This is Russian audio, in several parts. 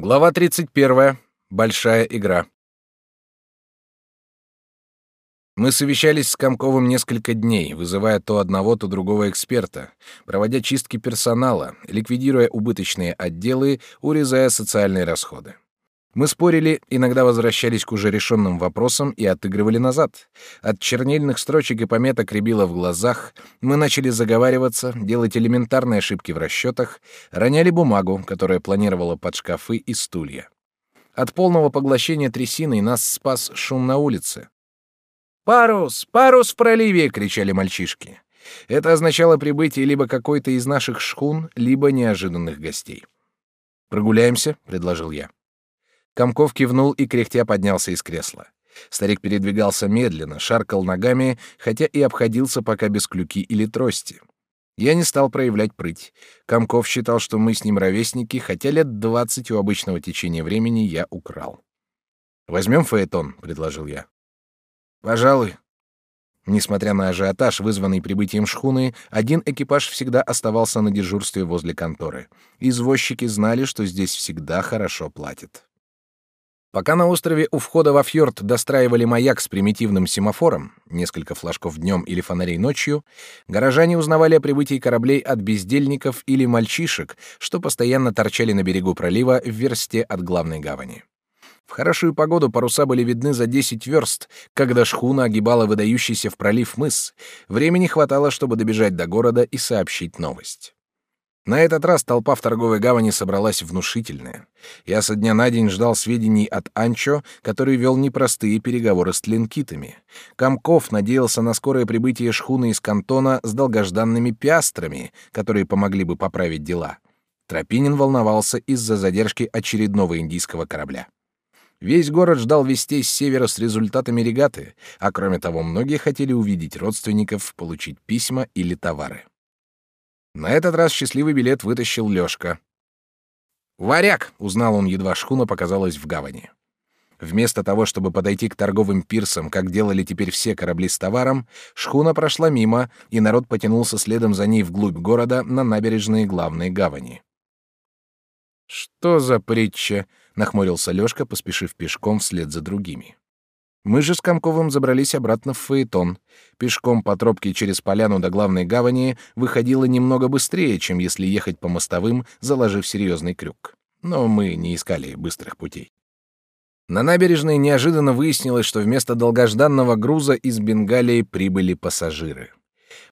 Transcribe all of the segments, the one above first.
Глава 31. Большая игра. Мы совещались с Комковым несколько дней, вызывая то одного, то другого эксперта, проводя чистки персонала, ликвидируя убыточные отделы, урезая социальные расходы. Мы спорили, иногда возвращались к уже решенным вопросам и отыгрывали назад. От чернильных строчек и пометок рябило в глазах, мы начали заговариваться, делать элементарные ошибки в расчетах, роняли бумагу, которая планировала под шкафы и стулья. От полного поглощения трясиной нас спас шум на улице. «Парус! Парус в проливе!» — кричали мальчишки. Это означало прибытие либо какой-то из наших шхун, либо неожиданных гостей. «Прогуляемся?» — предложил я. Комков кивнул и кряхтя поднялся из кресла. Старик передвигался медленно, шаркал ногами, хотя и обходился пока без клюки или трости. Я не стал проявлять прыть. Комков считал, что мы с ним ровесники, хотя лет двадцать у обычного течения времени я украл. «Возьмем фаэтон», — предложил я. «Пожалуй». Несмотря на ажиотаж, вызванный прибытием шхуны, один экипаж всегда оставался на дежурстве возле конторы. Извозчики знали, что здесь всегда хорошо платят. Пока на острове у входа во фьорд достраивали маяк с примитивным семафором, несколько флажков днем или фонарей ночью, горожане узнавали о прибытии кораблей от бездельников или мальчишек, что постоянно торчали на берегу пролива в версте от главной гавани. В хорошую погоду паруса были видны за 10 верст, когда шхуна огибала выдающийся в пролив мыс. Времени хватало, чтобы добежать до города и сообщить новость. На этот раз толпа в торговой гавани собралась внушительная. Я со дня на день ждал сведений от Анчо, который вел непростые переговоры с тлинкитами. Комков надеялся на скорое прибытие шхуны из кантона с долгожданными пиастрами, которые помогли бы поправить дела. Тропинин волновался из-за задержки очередного индийского корабля. Весь город ждал вестей с севера с результатами регаты, а кроме того, многие хотели увидеть родственников, получить письма или товары. На этот раз счастливый билет вытащил Лёшка. «Варяг!» — узнал он, едва шхуна показалась в гавани. Вместо того, чтобы подойти к торговым пирсам, как делали теперь все корабли с товаром, шхуна прошла мимо, и народ потянулся следом за ней вглубь города на набережные главной гавани. «Что за притча?» — нахмурился Лёшка, поспешив пешком вслед за другими. Мы же с Комковым забрались обратно в фаэтон. Пешком по тропке через поляну до главной гавани выходило немного быстрее, чем если ехать по мостовым, заложив серьезный крюк. Но мы не искали быстрых путей. На набережной неожиданно выяснилось, что вместо долгожданного груза из Бенгалии прибыли пассажиры.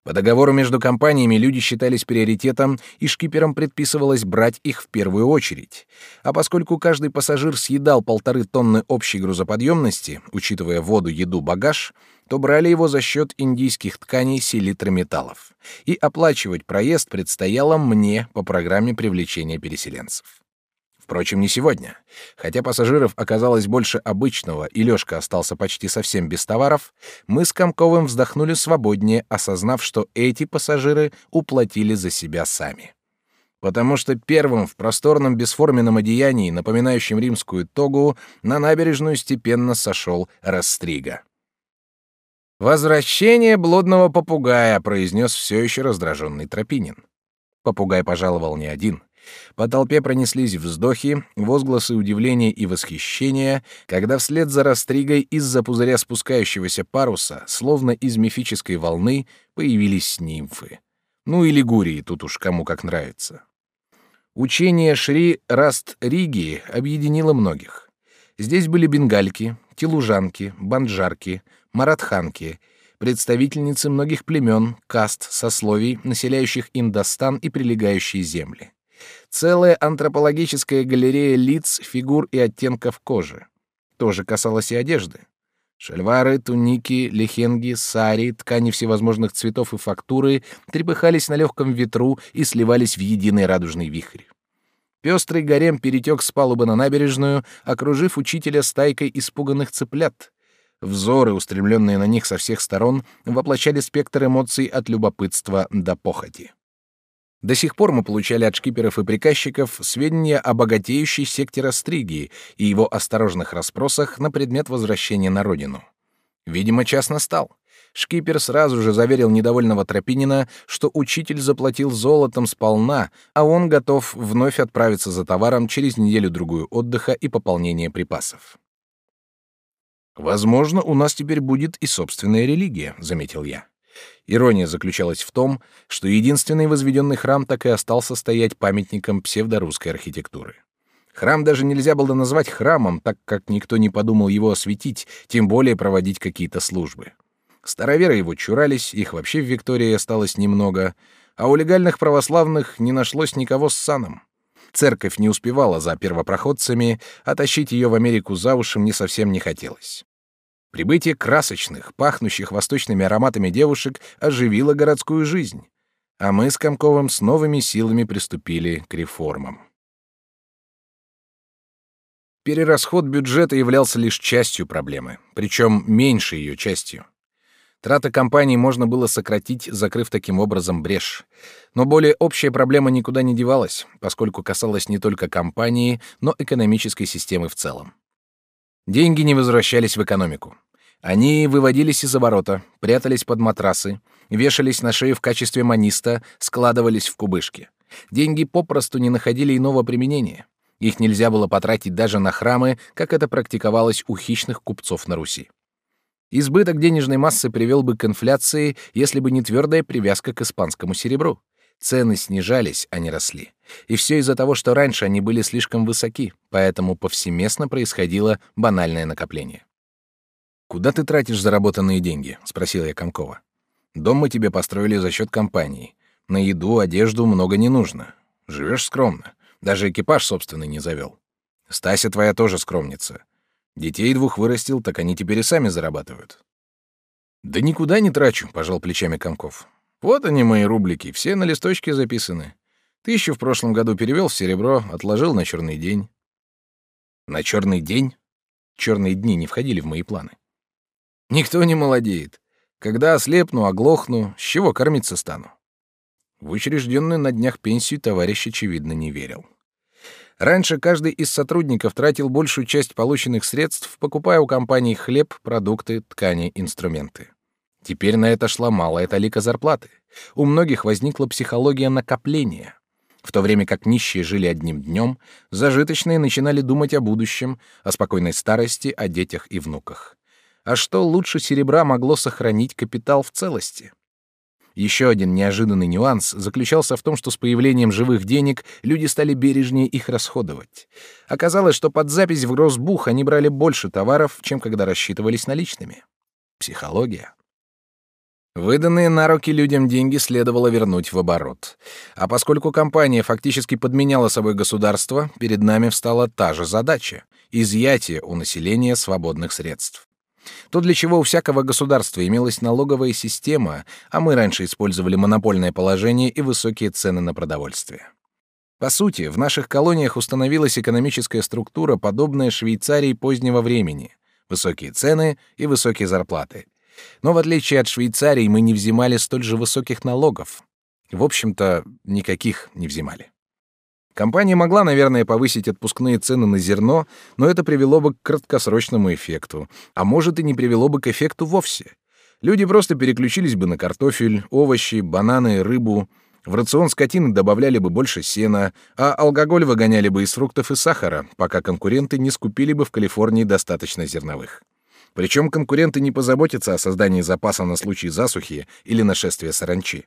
По договору между компаниями люди считались приоритетом, и шкиперам предписывалось брать их в первую очередь. А поскольку каждый пассажир съедал полторы тонны общей грузоподъемности, учитывая воду, еду, багаж, то брали его за счет индийских тканей селитры металлов. И оплачивать проезд предстояло мне по программе привлечения переселенцев. Впрочем, не сегодня. Хотя пассажиров оказалось больше обычного, и Лёшка остался почти совсем без товаров, мы с Комковым вздохнули свободнее, осознав, что эти пассажиры уплатили за себя сами. Потому что первым в просторном бесформенном одеянии, напоминающем римскую тогу, на набережную степенно сошел Растрига. «Возвращение блудного попугая», — произнес все еще раздраженный Тропинин. Попугай пожаловал не один. По толпе пронеслись вздохи, возгласы удивления и восхищения, когда вслед за растригой из-за пузыря спускающегося паруса, словно из мифической волны, появились нимфы. Ну и лигурии, тут уж кому как нравится. Учение Шри Раст-Риги объединило многих. Здесь были бенгальки, телужанки, банджарки, маратханки, представительницы многих племен, каст, сословий, населяющих Индостан и прилегающие земли. Целая антропологическая галерея лиц, фигур и оттенков кожи. Тоже касалось и одежды. Шальвары, туники, лехенги, сари, ткани всевозможных цветов и фактуры трепыхались на легком ветру и сливались в единый радужный вихрь. Пестрый гарем перетек с палубы на набережную, окружив учителя стайкой испуганных цыплят. Взоры, устремленные на них со всех сторон, воплощали спектр эмоций от любопытства до похоти. До сих пор мы получали от шкиперов и приказчиков сведения о богатеющей секте Растригии и его осторожных расспросах на предмет возвращения на родину. Видимо, час настал. Шкипер сразу же заверил недовольного Тропинина, что учитель заплатил золотом сполна, а он готов вновь отправиться за товаром через неделю-другую отдыха и пополнения припасов. «Возможно, у нас теперь будет и собственная религия», — заметил я. Ирония заключалась в том, что единственный возведенный храм так и остался стоять памятником псевдорусской архитектуры. Храм даже нельзя было назвать храмом, так как никто не подумал его осветить, тем более проводить какие-то службы. Староверы его чурались, их вообще в Виктории осталось немного, а у легальных православных не нашлось никого с саном. Церковь не успевала за первопроходцами, а тащить ее в Америку за уши мне совсем не хотелось. Прибытие красочных, пахнущих восточными ароматами девушек оживило городскую жизнь, а мы с Комковым с новыми силами приступили к реформам. Перерасход бюджета являлся лишь частью проблемы, причем меньшей ее частью. Траты компании можно было сократить, закрыв таким образом брешь. Но более общая проблема никуда не девалась, поскольку касалась не только компании, но экономической системы в целом. Деньги не возвращались в экономику. Они выводились из оборота, прятались под матрасы, вешались на шею в качестве маниста, складывались в кубышки. Деньги попросту не находили иного применения. Их нельзя было потратить даже на храмы, как это практиковалось у хищных купцов на Руси. Избыток денежной массы привел бы к инфляции, если бы не твердая привязка к испанскому серебру. Цены снижались, а не росли. И все из-за того, что раньше они были слишком высоки, поэтому повсеместно происходило банальное накопление. «Куда ты тратишь заработанные деньги?» — спросил я Комкова. «Дом мы тебе построили за счет компании. На еду, одежду много не нужно. Живешь скромно. Даже экипаж собственный не завел. Стася твоя тоже скромница. Детей двух вырастил, так они теперь и сами зарабатывают. Да никуда не трачу, пожал плечами Комков. Вот они мои рублики, все на листочке записаны. Тысячу в прошлом году перевел в серебро, отложил на черный день. На черный день? Черные дни не входили в мои планы. Никто не молодеет. Когда ослепну, оглохну, с чего кормиться стану? В учрежденную на днях пенсию товарищ, очевидно, не верил. Раньше каждый из сотрудников тратил большую часть полученных средств, покупая у компании хлеб, продукты, ткани, инструменты. Теперь на это шла малая талика зарплаты. У многих возникла психология накопления. В то время как нищие жили одним днем, зажиточные начинали думать о будущем, о спокойной старости, о детях и внуках. А что лучше серебра могло сохранить капитал в целости? Еще один неожиданный нюанс заключался в том, что с появлением живых денег люди стали бережнее их расходовать. Оказалось, что под запись в Гроссбух они брали больше товаров, чем когда рассчитывались наличными. Психология. Выданные на руки людям деньги следовало вернуть в оборот. А поскольку компания фактически подменяла собой государство, перед нами встала та же задача — изъятие у населения свободных средств. То, для чего у всякого государства имелась налоговая система, а мы раньше использовали монопольное положение и высокие цены на продовольствие. По сути, в наших колониях установилась экономическая структура, подобная Швейцарии позднего времени. Высокие цены и высокие зарплаты. Но в отличие от Швейцарии мы не взимали столь же высоких налогов. В общем-то, никаких не взимали. Компания могла, наверное, повысить отпускные цены на зерно, но это привело бы к краткосрочному эффекту, а может и не привело бы к эффекту вовсе. Люди просто переключились бы на картофель, овощи, бананы, рыбу. В рацион скотины добавляли бы больше сена, а алкоголь выгоняли бы из фруктов и сахара, пока конкуренты не скупили бы в Калифорнии достаточно зерновых. Причем конкуренты не позаботятся о создании запаса на случай засухи или нашествия саранчи.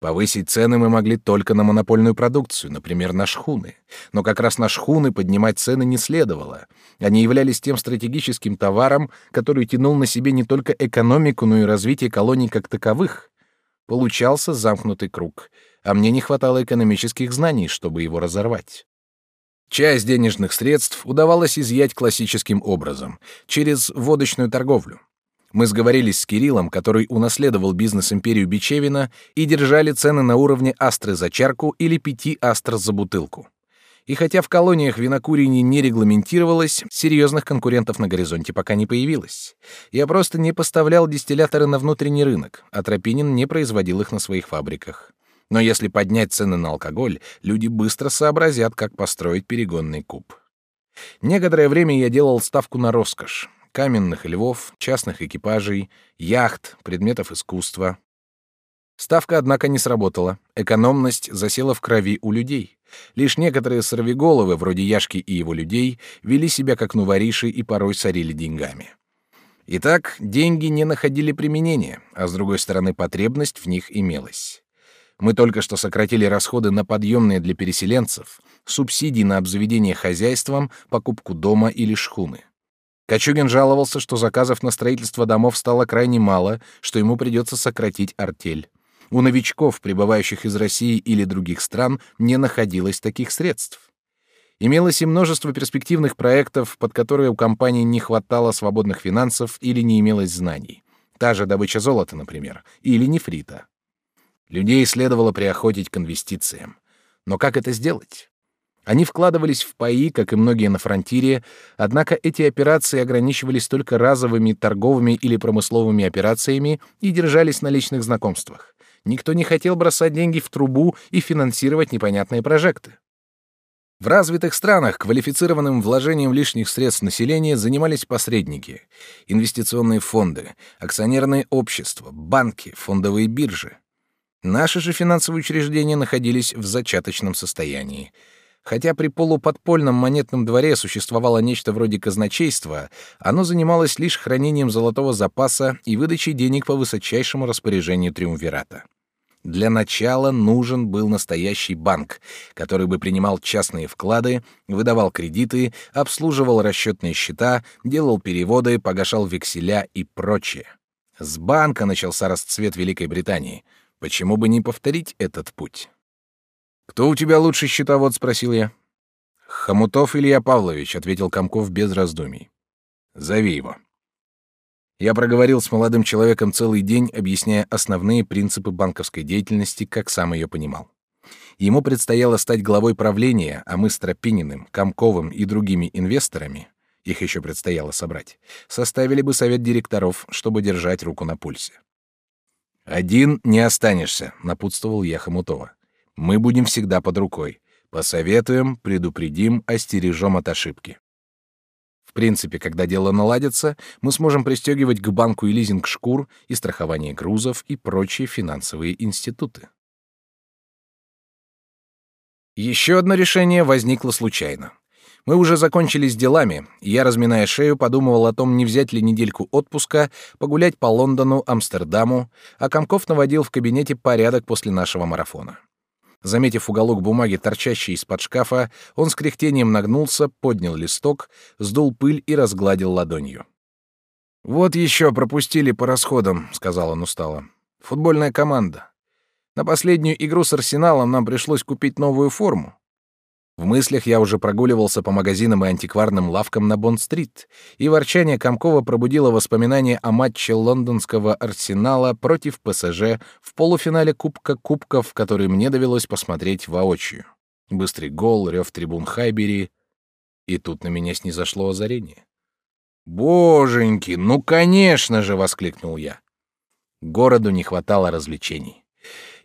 Повысить цены мы могли только на монопольную продукцию, например, на шхуны. Но как раз на шхуны поднимать цены не следовало. Они являлись тем стратегическим товаром, который тянул на себе не только экономику, но и развитие колоний как таковых. Получался замкнутый круг, а мне не хватало экономических знаний, чтобы его разорвать. Часть денежных средств удавалось изъять классическим образом, через водочную торговлю. Мы сговорились с Кириллом, который унаследовал бизнес-империю Бичевина, и держали цены на уровне астры за чарку или пяти астр за бутылку. И хотя в колониях винокурение не регламентировалось, серьезных конкурентов на горизонте пока не появилось. Я просто не поставлял дистилляторы на внутренний рынок, а Тропинин не производил их на своих фабриках. Но если поднять цены на алкоголь, люди быстро сообразят, как построить перегонный куб. Некоторое время я делал ставку на роскошь. каменных львов, частных экипажей, яхт, предметов искусства. Ставка, однако, не сработала. Экономность засела в крови у людей. Лишь некоторые сорвиголовы, вроде Яшки и его людей, вели себя как нувориши и порой сорили деньгами. Итак, деньги не находили применения, а с другой стороны потребность в них имелась. Мы только что сократили расходы на подъемные для переселенцев, субсидии на обзаведение хозяйством, покупку дома или шхуны. Кочугин жаловался, что заказов на строительство домов стало крайне мало, что ему придется сократить артель. У новичков, прибывающих из России или других стран, не находилось таких средств. Имелось и множество перспективных проектов, под которые у компании не хватало свободных финансов или не имелось знаний. Та же добыча золота, например, или нефрита. Людей следовало приохотить к инвестициям. Но как это сделать? Они вкладывались в паи, как и многие на фронтире, однако эти операции ограничивались только разовыми торговыми или промысловыми операциями и держались на личных знакомствах. Никто не хотел бросать деньги в трубу и финансировать непонятные прожекты. В развитых странах квалифицированным вложением лишних средств населения занимались посредники, инвестиционные фонды, акционерные общества, банки, фондовые биржи. Наши же финансовые учреждения находились в зачаточном состоянии. Хотя при полуподпольном монетном дворе существовало нечто вроде казначейства, оно занималось лишь хранением золотого запаса и выдачей денег по высочайшему распоряжению триумвирата. Для начала нужен был настоящий банк, который бы принимал частные вклады, выдавал кредиты, обслуживал расчетные счета, делал переводы, погашал векселя и прочее. С банка начался расцвет Великой Британии. Почему бы не повторить этот путь? «Кто у тебя лучший счетовод?» — спросил я. «Хомутов Илья Павлович», — ответил Комков без раздумий. «Зови его». Я проговорил с молодым человеком целый день, объясняя основные принципы банковской деятельности, как сам ее понимал. Ему предстояло стать главой правления, а мы с Тропининым, Комковым и другими инвесторами, их еще предстояло собрать, составили бы совет директоров, чтобы держать руку на пульсе. «Один не останешься», — напутствовал я Хомутова. «Мы будем всегда под рукой. Посоветуем, предупредим, остережем от ошибки принципе, когда дело наладится, мы сможем пристегивать к банку и лизинг шкур, и страхование грузов, и прочие финансовые институты. Еще одно решение возникло случайно. Мы уже закончили с делами, и я, разминая шею, подумывал о том, не взять ли недельку отпуска, погулять по Лондону, Амстердаму, а Комков наводил в кабинете порядок после нашего марафона. Заметив уголок бумаги, торчащий из-под шкафа, он с кряхтением нагнулся, поднял листок, сдул пыль и разгладил ладонью. «Вот еще пропустили по расходам», — сказал он устало. «Футбольная команда. На последнюю игру с Арсеналом нам пришлось купить новую форму. В мыслях я уже прогуливался по магазинам и антикварным лавкам на Бонд-стрит, и ворчание Комкова пробудило воспоминания о матче лондонского Арсенала против ПСЖ в полуфинале Кубка Кубков, который мне довелось посмотреть воочию. Быстрый гол, рев трибун Хайбери. И тут на меня снизошло озарение. «Боженьки, ну, конечно же!» — воскликнул я. Городу не хватало развлечений.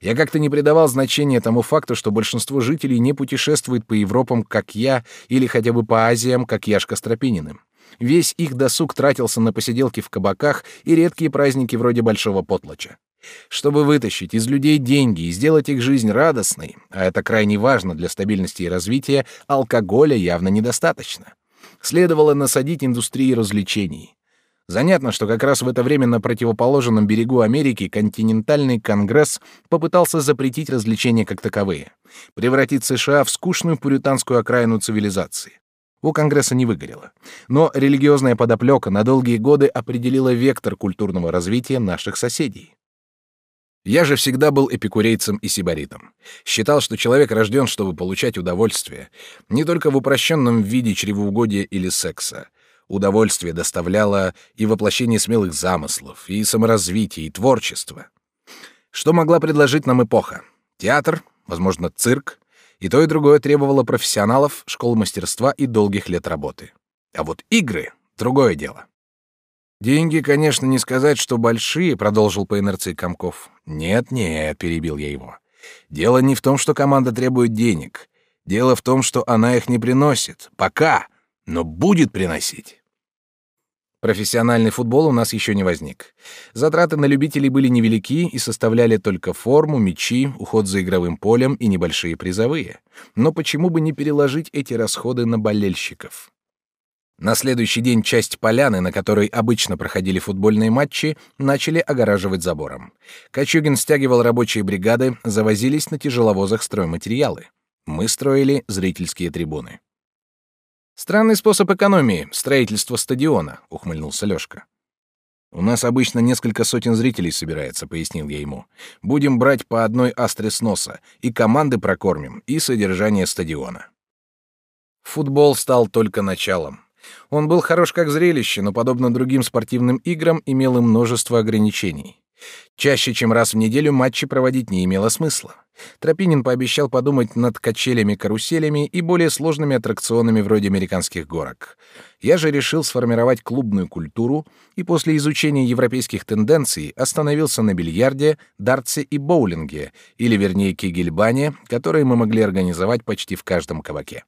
Я как-то не придавал значения тому факту, что большинство жителей не путешествует по Европам, как я, или хотя бы по Азиям, как Яшка Стропининым. Весь их досуг тратился на посиделки в кабаках и редкие праздники вроде Большого Потлача. Чтобы вытащить из людей деньги и сделать их жизнь радостной, а это крайне важно для стабильности и развития, алкоголя явно недостаточно. Следовало насадить индустрии развлечений. Занятно, что как раз в это время на противоположном берегу Америки континентальный конгресс попытался запретить развлечения как таковые, превратить США в скучную пуританскую окраину цивилизации. У конгресса не выгорело, но религиозная подоплека на долгие годы определила вектор культурного развития наших соседей. Я же всегда был эпикурейцем и сибаритом. Считал, что человек рожден, чтобы получать удовольствие, не только в упрощенном виде чревоугодия или секса, удовольствие доставляло и воплощение смелых замыслов, и саморазвитие, и творчество. Что могла предложить нам эпоха? Театр, возможно, цирк, и то и другое требовало профессионалов, школ мастерства и долгих лет работы. А вот игры — другое дело. «Деньги, конечно, не сказать, что большие», — продолжил по инерции Комков. «Нет-нет», — перебил я его. «Дело не в том, что команда требует денег. Дело в том, что она их не приносит. Пока. Но будет приносить. Профессиональный футбол у нас еще не возник. Затраты на любителей были невелики и составляли только форму, мячи, уход за игровым полем и небольшие призовые. Но почему бы не переложить эти расходы на болельщиков? На следующий день часть поляны, на которой обычно проходили футбольные матчи, начали огораживать забором. Кочугин стягивал рабочие бригады, завозились на тяжеловозах стройматериалы. Мы строили зрительские трибуны. Странный способ экономии строительство стадиона, ухмыльнулся Лёшка. У нас обычно несколько сотен зрителей собирается, пояснил я ему. Будем брать по одной астре с носа, и команды прокормим, и содержание стадиона. Футбол стал только началом. Он был хорош как зрелище, но подобно другим спортивным играм имел и множество ограничений. Чаще, чем раз в неделю матчи проводить не имело смысла. Тропинин пообещал подумать над качелями-каруселями и более сложными аттракционами вроде американских горок. Я же решил сформировать клубную культуру и после изучения европейских тенденций остановился на бильярде, дартсе и боулинге, или вернее кегельбане, которые мы могли организовать почти в каждом кабаке.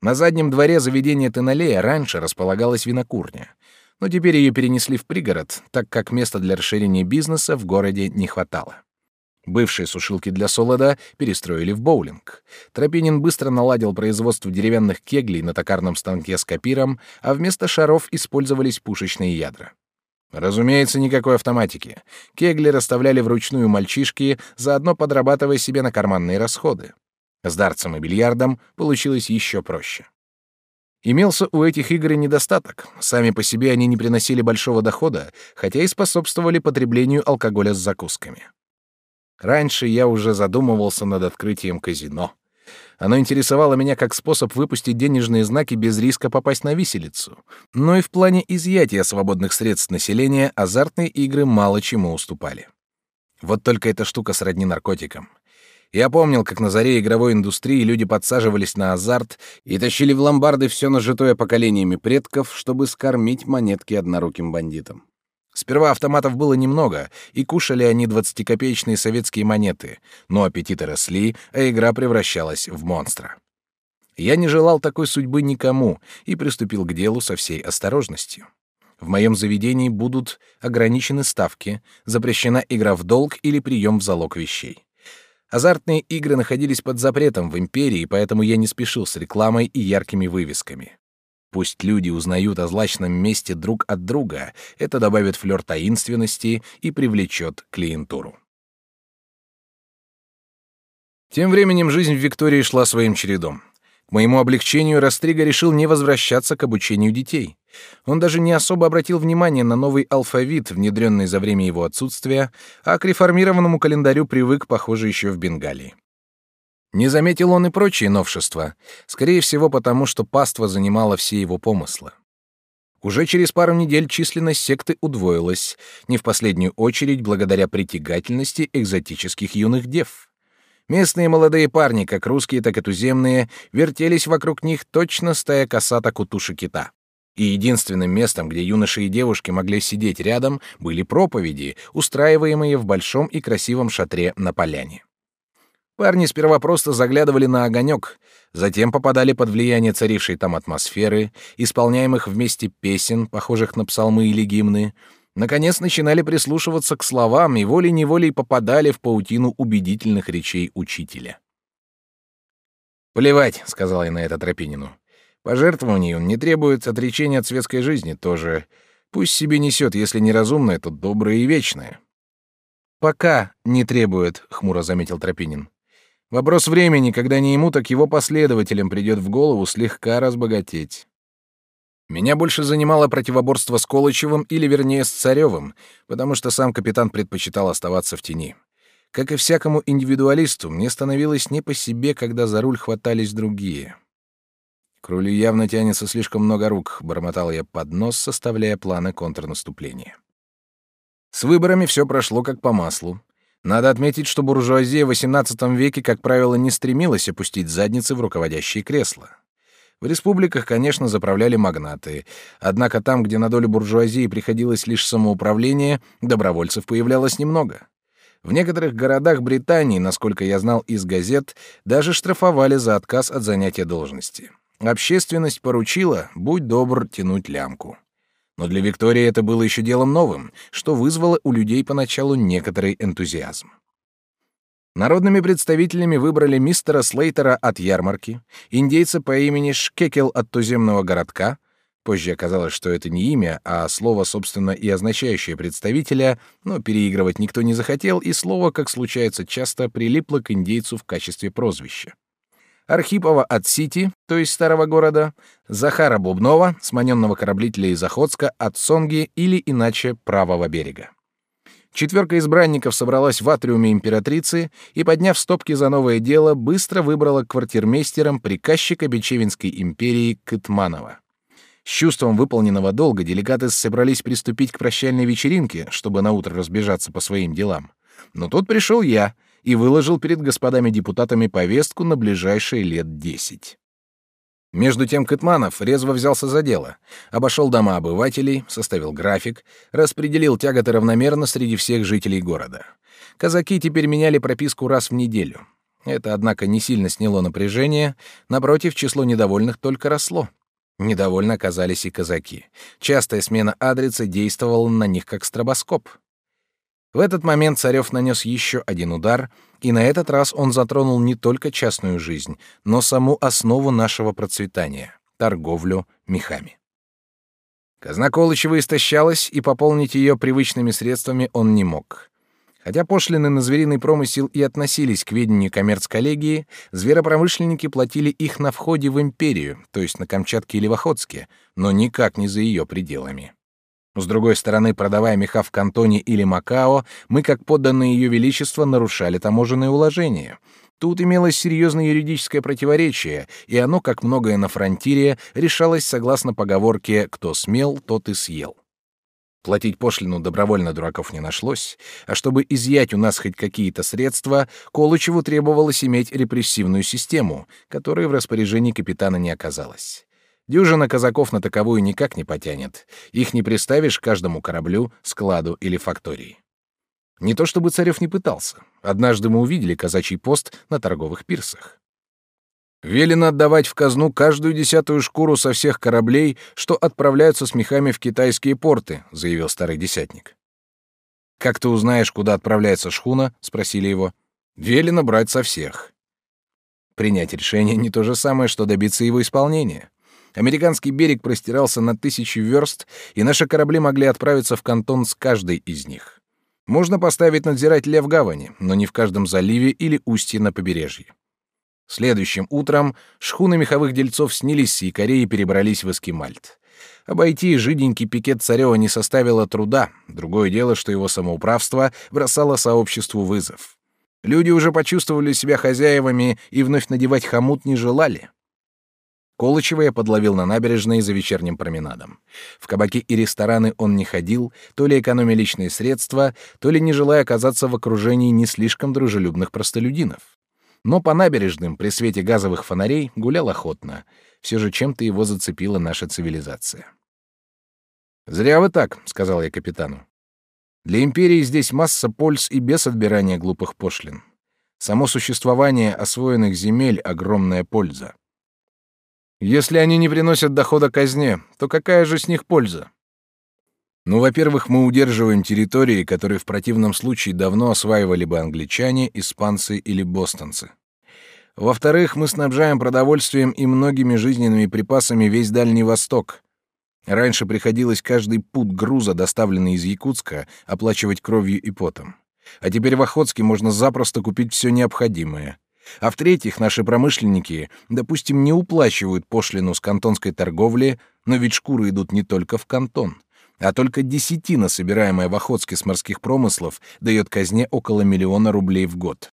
На заднем дворе заведения Теннелея раньше располагалась винокурня но теперь ее перенесли в пригород, так как места для расширения бизнеса в городе не хватало. Бывшие сушилки для солода перестроили в боулинг. Тропинин быстро наладил производство деревянных кеглей на токарном станке с копиром, а вместо шаров использовались пушечные ядра. Разумеется, никакой автоматики. Кегли расставляли вручную мальчишки, заодно подрабатывая себе на карманные расходы. С дартсом и бильярдом получилось еще проще. Имелся у этих игр и недостаток. Сами по себе они не приносили большого дохода, хотя и способствовали потреблению алкоголя с закусками. Раньше я уже задумывался над открытием казино. Оно интересовало меня как способ выпустить денежные знаки без риска попасть на виселицу. Но и в плане изъятия свободных средств населения азартные игры мало чему уступали. Вот только эта штука сродни наркотикам. Я помнил, как на заре игровой индустрии люди подсаживались на азарт и тащили в ломбарды все нажитое поколениями предков, чтобы скормить монетки одноруким бандитам. Сперва автоматов было немного, и кушали они двадцатикопеечные советские монеты, но аппетиты росли, а игра превращалась в монстра. Я не желал такой судьбы никому и приступил к делу со всей осторожностью. В моем заведении будут ограничены ставки, запрещена игра в долг или прием в залог вещей. Азартные игры находились под запретом в империи, поэтому я не спешил с рекламой и яркими вывесками. Пусть люди узнают о злачном месте друг от друга, это добавит флёр таинственности и привлечет клиентуру. Тем временем жизнь в Виктории шла своим чередом. К моему облегчению Растрига решил не возвращаться к обучению детей. Он даже не особо обратил внимание на новый алфавит, внедренный за время его отсутствия, а к реформированному календарю привык, похоже, еще в Бенгалии. Не заметил он и прочие новшества, скорее всего потому, что паства занимала все его помыслы. Уже через пару недель численность секты удвоилась, не в последнюю очередь благодаря притягательности экзотических юных дев. Местные молодые парни, как русские, так и туземные, вертелись вокруг них точно стая косаток у туши кита. И единственным местом, где юноши и девушки могли сидеть рядом, были проповеди, устраиваемые в большом и красивом шатре на поляне. Парни сперва просто заглядывали на огонек, затем попадали под влияние царившей там атмосферы, исполняемых вместе песен, похожих на псалмы или гимны, наконец начинали прислушиваться к словам и волей-неволей попадали в паутину убедительных речей учителя. «Плевать», — сказал я на это Тропинину. «Пожертвований он не требует, отречения от светской жизни тоже. Пусть себе несет, если неразумное, то доброе и вечное». «Пока не требует», — хмуро заметил Тропинин. «Вопрос времени, когда не ему, так его последователям придет в голову слегка разбогатеть». Меня больше занимало противоборство с Колычевым или, вернее, с Царевым, потому что сам капитан предпочитал оставаться в тени. Как и всякому индивидуалисту, мне становилось не по себе, когда за руль хватались другие. К рулю явно тянется слишком много рук, бормотал я под нос, составляя планы контрнаступления. С выборами все прошло как по маслу. Надо отметить, что буржуазия в XVIII веке, как правило, не стремилась опустить задницы в руководящие кресла. В республиках, конечно, заправляли магнаты, однако там, где на долю буржуазии приходилось лишь самоуправление, добровольцев появлялось немного. В некоторых городах Британии, насколько я знал из газет, даже штрафовали за отказ от занятия должности. Общественность поручила, будь добр, тянуть лямку. Но для Виктории это было еще делом новым, что вызвало у людей поначалу некоторый энтузиазм. Народными представителями выбрали мистера Слейтера от ярмарки, индейца по имени Шкекел от туземного городка, позже оказалось, что это не имя, а слово, собственно, и означающее представителя, но переигрывать никто не захотел, и слово, как случается часто, прилипло к индейцу в качестве прозвища. Архипова от Сити, то есть старого города, Захара Бубнова, сманенного кораблителя из Охотска от Сонги или иначе правого берега. Четверка избранников собралась в атриуме императрицы и, подняв стопки за новое дело, быстро выбрала квартирмейстером приказчика Бечевинской империи Кытманова. С чувством выполненного долга делегаты собрались приступить к прощальной вечеринке, чтобы наутро разбежаться по своим делам. Но тут пришел я и выложил перед господами депутатами повестку на ближайшие лет десять. Между тем Кытманов резво взялся за дело, обошел дома обывателей, составил график, распределил тяготы равномерно среди всех жителей города. Казаки теперь меняли прописку раз в неделю. Это, однако, не сильно сняло напряжение, напротив, число недовольных только росло. Недовольны оказались и казаки. Частая смена адреса действовала на них как стробоскоп. В этот момент Царев нанес еще один удар, и на этот раз он затронул не только частную жизнь, но саму основу нашего процветания — торговлю мехами. Казна Колычева истощалась, и пополнить ее привычными средствами он не мог. Хотя пошлины на звериный промысел и относились к ведению коммерц-коллегии, зверопромышленники платили их на входе в империю, то есть на Камчатке или в Охотске, но никак не за ее пределами. С другой стороны, продавая меха в Кантоне или Макао, мы, как подданные Ее Величества, нарушали таможенные уложения. Тут имелось серьезное юридическое противоречие, и оно, как многое на фронтире, решалось согласно поговорке «кто смел, тот и съел». Платить пошлину добровольно дураков не нашлось, а чтобы изъять у нас хоть какие-то средства, Колычеву требовалось иметь репрессивную систему, которой в распоряжении капитана не оказалось. Дюжина казаков на таковую никак не потянет. Их не приставишь к каждому кораблю, складу или фактории. Не то чтобы Царев не пытался. Однажды мы увидели казачий пост на торговых пирсах. Велено отдавать в казну каждую десятую шкуру со всех кораблей, что отправляются с мехами в китайские порты, заявил старый десятник. Как ты узнаешь, куда отправляется шхуна? спросили его. Велено брать со всех. Принять решение не то же самое, что добиться его исполнения. Американский берег простирался на тысячи верст, и наши корабли могли отправиться в кантон с каждой из них. Можно поставить надзирателя в гавани, но не в каждом заливе или устье на побережье. Следующим утром шхуны меховых дельцов снялись с якорей и перебрались в Эскимальт. Обойти жиденький пикет царева не составило труда, другое дело, что его самоуправство бросало сообществу вызов. Люди уже почувствовали себя хозяевами и вновь надевать хомут не желали. Колычева я подловил на набережной за вечерним променадом. В кабаки и рестораны он не ходил, то ли экономя личные средства, то ли не желая оказаться в окружении не слишком дружелюбных простолюдинов. Но по набережным при свете газовых фонарей гулял охотно. Все же чем-то его зацепила наша цивилизация. «Зря вы так», — сказал я капитану. «Для империи здесь масса польз и без отбирания глупых пошлин. Само существование освоенных земель — огромная польза. Если они не приносят дохода казне, то какая же с них польза? Ну, во-первых, мы удерживаем территории, которые в противном случае давно осваивали бы англичане, испанцы или бостонцы. Во-вторых, мы снабжаем продовольствием и многими жизненными припасами весь Дальний Восток. Раньше приходилось каждый пут груза, доставленный из Якутска, оплачивать кровью и потом. А теперь в Охотске можно запросто купить все необходимое. А в-третьих, наши промышленники, допустим, не уплачивают пошлину с кантонской торговли, но ведь шкуры идут не только в кантон, а только десятина, собираемая в Охотске с морских промыслов, дает казне около миллиона рублей в год.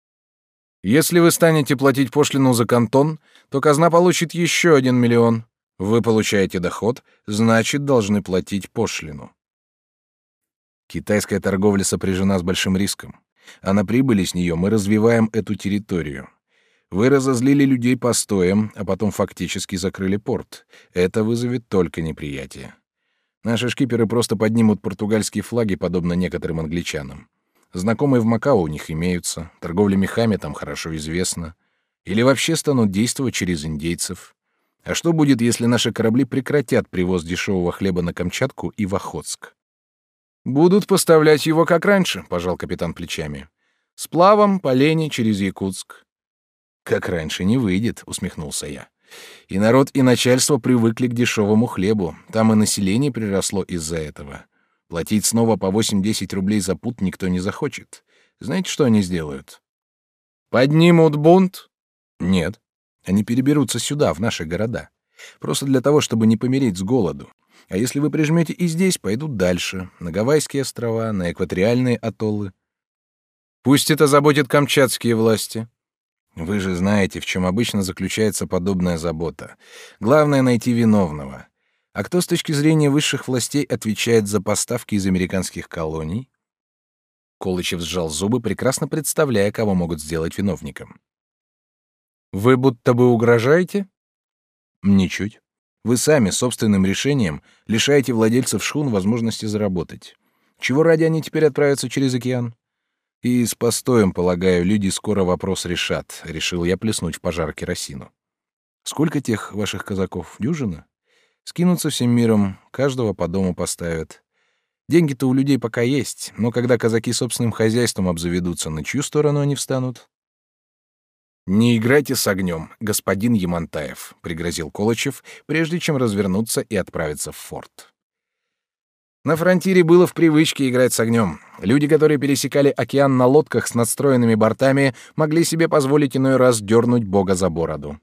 Если вы станете платить пошлину за кантон, то казна получит еще один миллион. Вы получаете доход, значит, должны платить пошлину. Китайская торговля сопряжена с большим риском а на прибыли с нее мы развиваем эту территорию. Вы разозлили людей постоем, а потом фактически закрыли порт. Это вызовет только неприятие. Наши шкиперы просто поднимут португальские флаги, подобно некоторым англичанам. Знакомые в Макао у них имеются, торговля мехами там хорошо известна. Или вообще станут действовать через индейцев. А что будет, если наши корабли прекратят привоз дешевого хлеба на Камчатку и в Охотск? Будут поставлять его как раньше, пожал капитан плечами. Сплавом по лени через Якутск. Как раньше не выйдет, усмехнулся я. И народ, и начальство привыкли к дешевому хлебу. Там и население приросло из-за этого. Платить снова по 8-10 рублей за пут никто не захочет. Знаете, что они сделают? Поднимут бунт? Нет. Они переберутся сюда, в наши города. Просто для того, чтобы не помереть с голоду. А если вы прижмете и здесь, пойдут дальше, на Гавайские острова, на экваториальные атоллы. Пусть это заботит камчатские власти. Вы же знаете, в чем обычно заключается подобная забота. Главное — найти виновного. А кто с точки зрения высших властей отвечает за поставки из американских колоний? Колычев сжал зубы, прекрасно представляя, кого могут сделать виновником. Вы будто бы угрожаете? Ничуть. Вы сами собственным решением лишаете владельцев шхун возможности заработать. Чего ради они теперь отправятся через океан? И с постоем, полагаю, люди скоро вопрос решат. Решил я плеснуть в пожар керосину. Сколько тех ваших казаков? Дюжина? Скинутся всем миром, каждого по дому поставят. Деньги-то у людей пока есть, но когда казаки собственным хозяйством обзаведутся, на чью сторону они встанут? «Не играйте с огнем, господин Ямантаев», — пригрозил Колычев, прежде чем развернуться и отправиться в форт. На фронтире было в привычке играть с огнем. Люди, которые пересекали океан на лодках с надстроенными бортами, могли себе позволить иной раз дернуть Бога за бороду.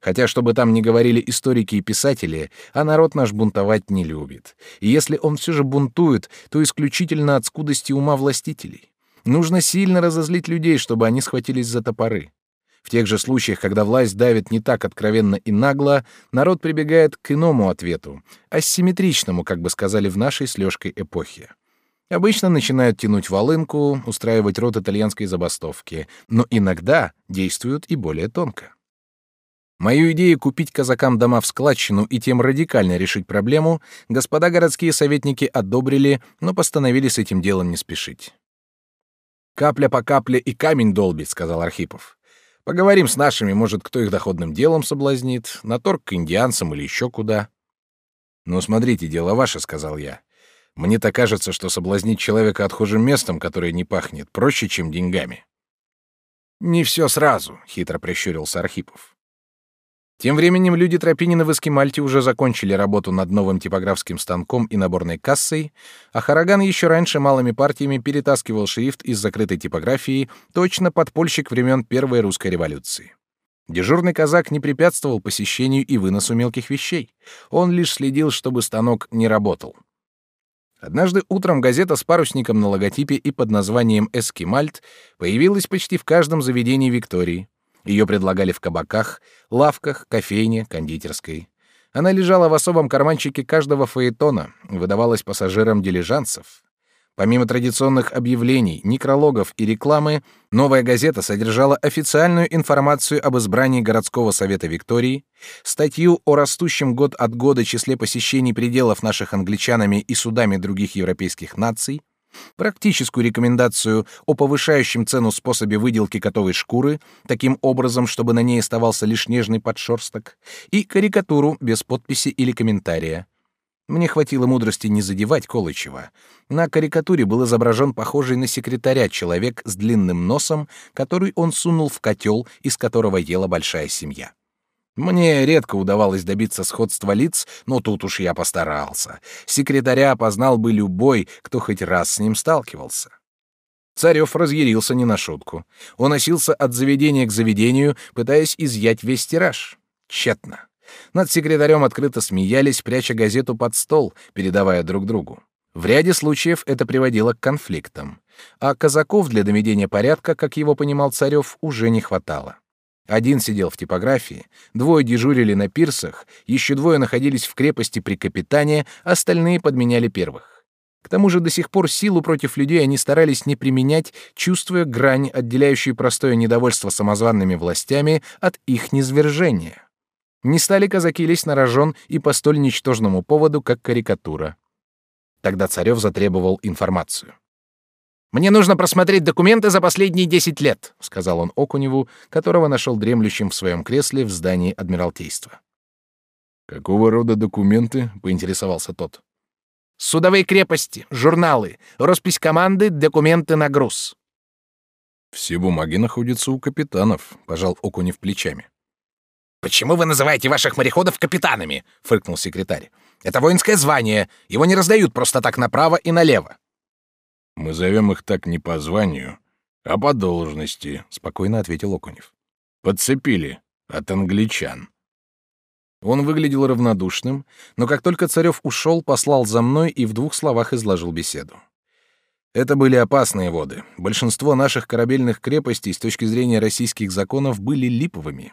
Хотя, чтобы там не говорили историки и писатели, а народ наш бунтовать не любит. И если он все же бунтует, то исключительно от скудости ума властителей. Нужно сильно разозлить людей, чтобы они схватились за топоры. В тех же случаях, когда власть давит не так откровенно и нагло, народ прибегает к иному ответу, асимметричному, как бы сказали в нашей с эпохе. Обычно начинают тянуть волынку, устраивать рот итальянской забастовки, но иногда действуют и более тонко. Мою идею купить казакам дома в складчину и тем радикально решить проблему господа городские советники одобрили, но постановили с этим делом не спешить. «Капля по капле и камень долбит», — сказал Архипов. Поговорим с нашими, может, кто их доходным делом соблазнит, на торг к индианцам или еще куда. Ну, смотрите, дело ваше, сказал я. Мне-то кажется, что соблазнить человека отхожим местом, которое не пахнет, проще, чем деньгами. Не все сразу, хитро прищурился Архипов. Тем временем люди Тропинина в Эскимальте уже закончили работу над новым типографским станком и наборной кассой, а Хараган еще раньше малыми партиями перетаскивал шрифт из закрытой типографии, точно подпольщик времен Первой русской революции. Дежурный казак не препятствовал посещению и выносу мелких вещей. Он лишь следил, чтобы станок не работал. Однажды утром газета с парусником на логотипе и под названием «Эскимальт» появилась почти в каждом заведении Виктории. Ее предлагали в кабаках, лавках, кофейне, кондитерской. Она лежала в особом карманчике каждого фаэтона, выдавалась пассажирам дилижансов. Помимо традиционных объявлений, некрологов и рекламы, новая газета содержала официальную информацию об избрании городского совета Виктории, статью о растущем год от года числе посещений пределов наших англичанами и судами других европейских наций, практическую рекомендацию о повышающем цену способе выделки котовой шкуры, таким образом, чтобы на ней оставался лишь нежный подшерсток, и карикатуру без подписи или комментария. Мне хватило мудрости не задевать Колычева. На карикатуре был изображен похожий на секретаря человек с длинным носом, который он сунул в котел, из которого ела большая семья. Мне редко удавалось добиться сходства лиц, но тут уж я постарался. Секретаря опознал бы любой, кто хоть раз с ним сталкивался. Царев разъярился не на шутку. Он носился от заведения к заведению, пытаясь изъять весь тираж. Тщетно. Над секретарем открыто смеялись, пряча газету под стол, передавая друг другу. В ряде случаев это приводило к конфликтам. А казаков для доведения порядка, как его понимал Царев, уже не хватало. Один сидел в типографии, двое дежурили на пирсах, еще двое находились в крепости при капитане, остальные подменяли первых. К тому же до сих пор силу против людей они старались не применять, чувствуя грань, отделяющую простое недовольство самозванными властями от их низвержения. Не стали казаки лезть на рожон и по столь ничтожному поводу, как карикатура. Тогда Царев затребовал информацию. Мне нужно просмотреть документы за последние десять лет, сказал он Окуневу, которого нашел дремлющим в своем кресле в здании Адмиралтейства. Какого рода документы? поинтересовался тот. Судовые крепости, журналы, роспись команды, документы на груз. Все бумаги находятся у капитанов, пожал Окунев плечами. Почему вы называете ваших мореходов капитанами? фыркнул секретарь. Это воинское звание, его не раздают просто так направо и налево. Мы зовем их так не по званию, а по должности, спокойно ответил Окунев. Подцепили от англичан. Он выглядел равнодушным, но как только Царев ушел, послал за мной и в двух словах изложил беседу. Это были опасные воды. Большинство наших корабельных крепостей с точки зрения российских законов были липовыми.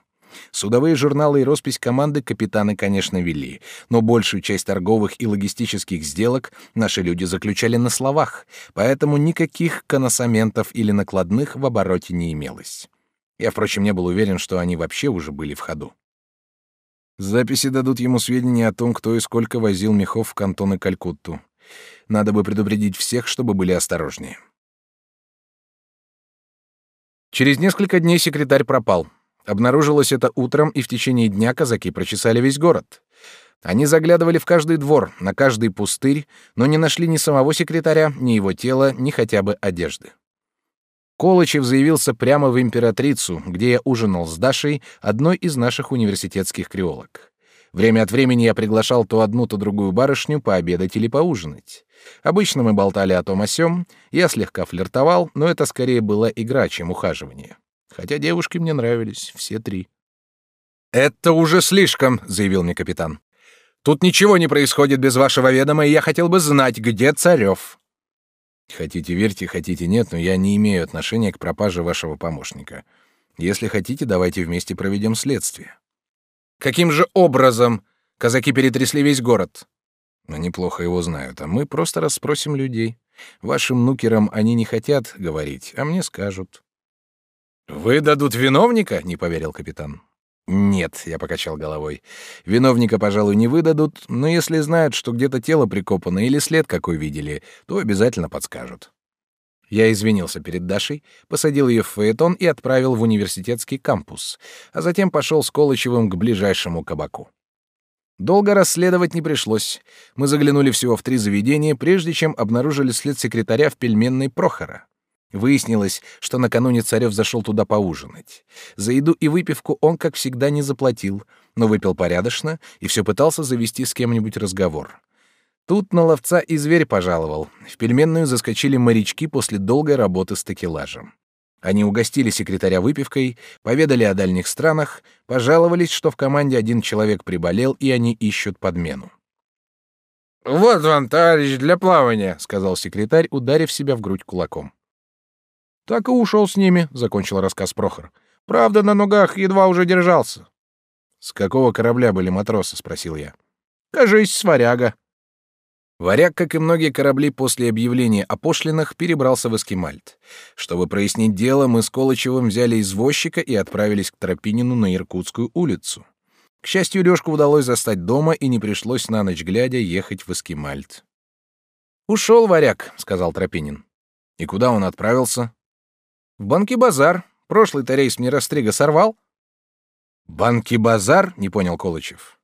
Судовые журналы и роспись команды капитаны, конечно, вели, но большую часть торговых и логистических сделок наши люди заключали на словах, поэтому никаких коносаментов или накладных в обороте не имелось. Я, впрочем, не был уверен, что они вообще уже были в ходу. Записи дадут ему сведения о том, кто и сколько возил мехов в кантон и Калькутту. Надо бы предупредить всех, чтобы были осторожнее. Через несколько дней секретарь пропал. Обнаружилось это утром, и в течение дня казаки прочесали весь город. Они заглядывали в каждый двор, на каждый пустырь, но не нашли ни самого секретаря, ни его тела, ни хотя бы одежды. Колычев заявился прямо в императрицу, где я ужинал с Дашей, одной из наших университетских креолог. Время от времени я приглашал то одну, то другую барышню пообедать или поужинать. Обычно мы болтали о том о сём, я слегка флиртовал, но это скорее была игра, чем ухаживание. Хотя девушки мне нравились, все три. «Это уже слишком», — заявил мне капитан. «Тут ничего не происходит без вашего ведома, и я хотел бы знать, где Царев». Хотите верьте, хотите нет, но я не имею отношения к пропаже вашего помощника. Если хотите, давайте вместе проведем следствие. Каким же образом? Казаки перетрясли весь город. Они плохо его знают, а мы просто расспросим людей. Вашим нукерам они не хотят говорить, а мне скажут. Вы дадут виновника? Не поверил капитан. Нет, я покачал головой. Виновника, пожалуй, не выдадут, но если знают, что где-то тело прикопано или след какой видели, то обязательно подскажут. Я извинился перед Дашей, посадил ее в фаэтон и отправил в университетский кампус, а затем пошел с Колычевым к ближайшему кабаку. Долго расследовать не пришлось. Мы заглянули всего в три заведения, прежде чем обнаружили след секретаря в пельменной Прохора. Выяснилось, что накануне Царев зашел туда поужинать. За еду и выпивку он, как всегда, не заплатил, но выпил порядочно и все пытался завести с кем-нибудь разговор. Тут на ловца и зверь пожаловал. В пельменную заскочили морячки после долгой работы с такелажем. Они угостили секретаря выпивкой, поведали о дальних странах, пожаловались, что в команде один человек приболел, и они ищут подмену. «Вот вам, товарищ, для плавания», — сказал секретарь, ударив себя в грудь кулаком. Так и ушел с ними, закончил рассказ Прохор. Правда, на ногах едва уже держался. С какого корабля были матросы, спросил я. Кажись, с варяга. Варяг, как и многие корабли после объявления о пошлинах, перебрался в Эскимальт. Чтобы прояснить дело, мы с Колычевым взяли извозчика и отправились к Тропинину на Иркутскую улицу. К счастью, Лёшку удалось застать дома, и не пришлось на ночь глядя ехать в Эскимальт. «Ушел варяг», — сказал Тропинин. «И куда он отправился?» В банке базар. Прошлый-то рейс мне Растрига сорвал. Банки базар? Не понял Колычев.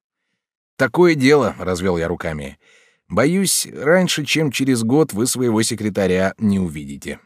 Такое дело, развел я руками. Боюсь, раньше, чем через год вы своего секретаря не увидите.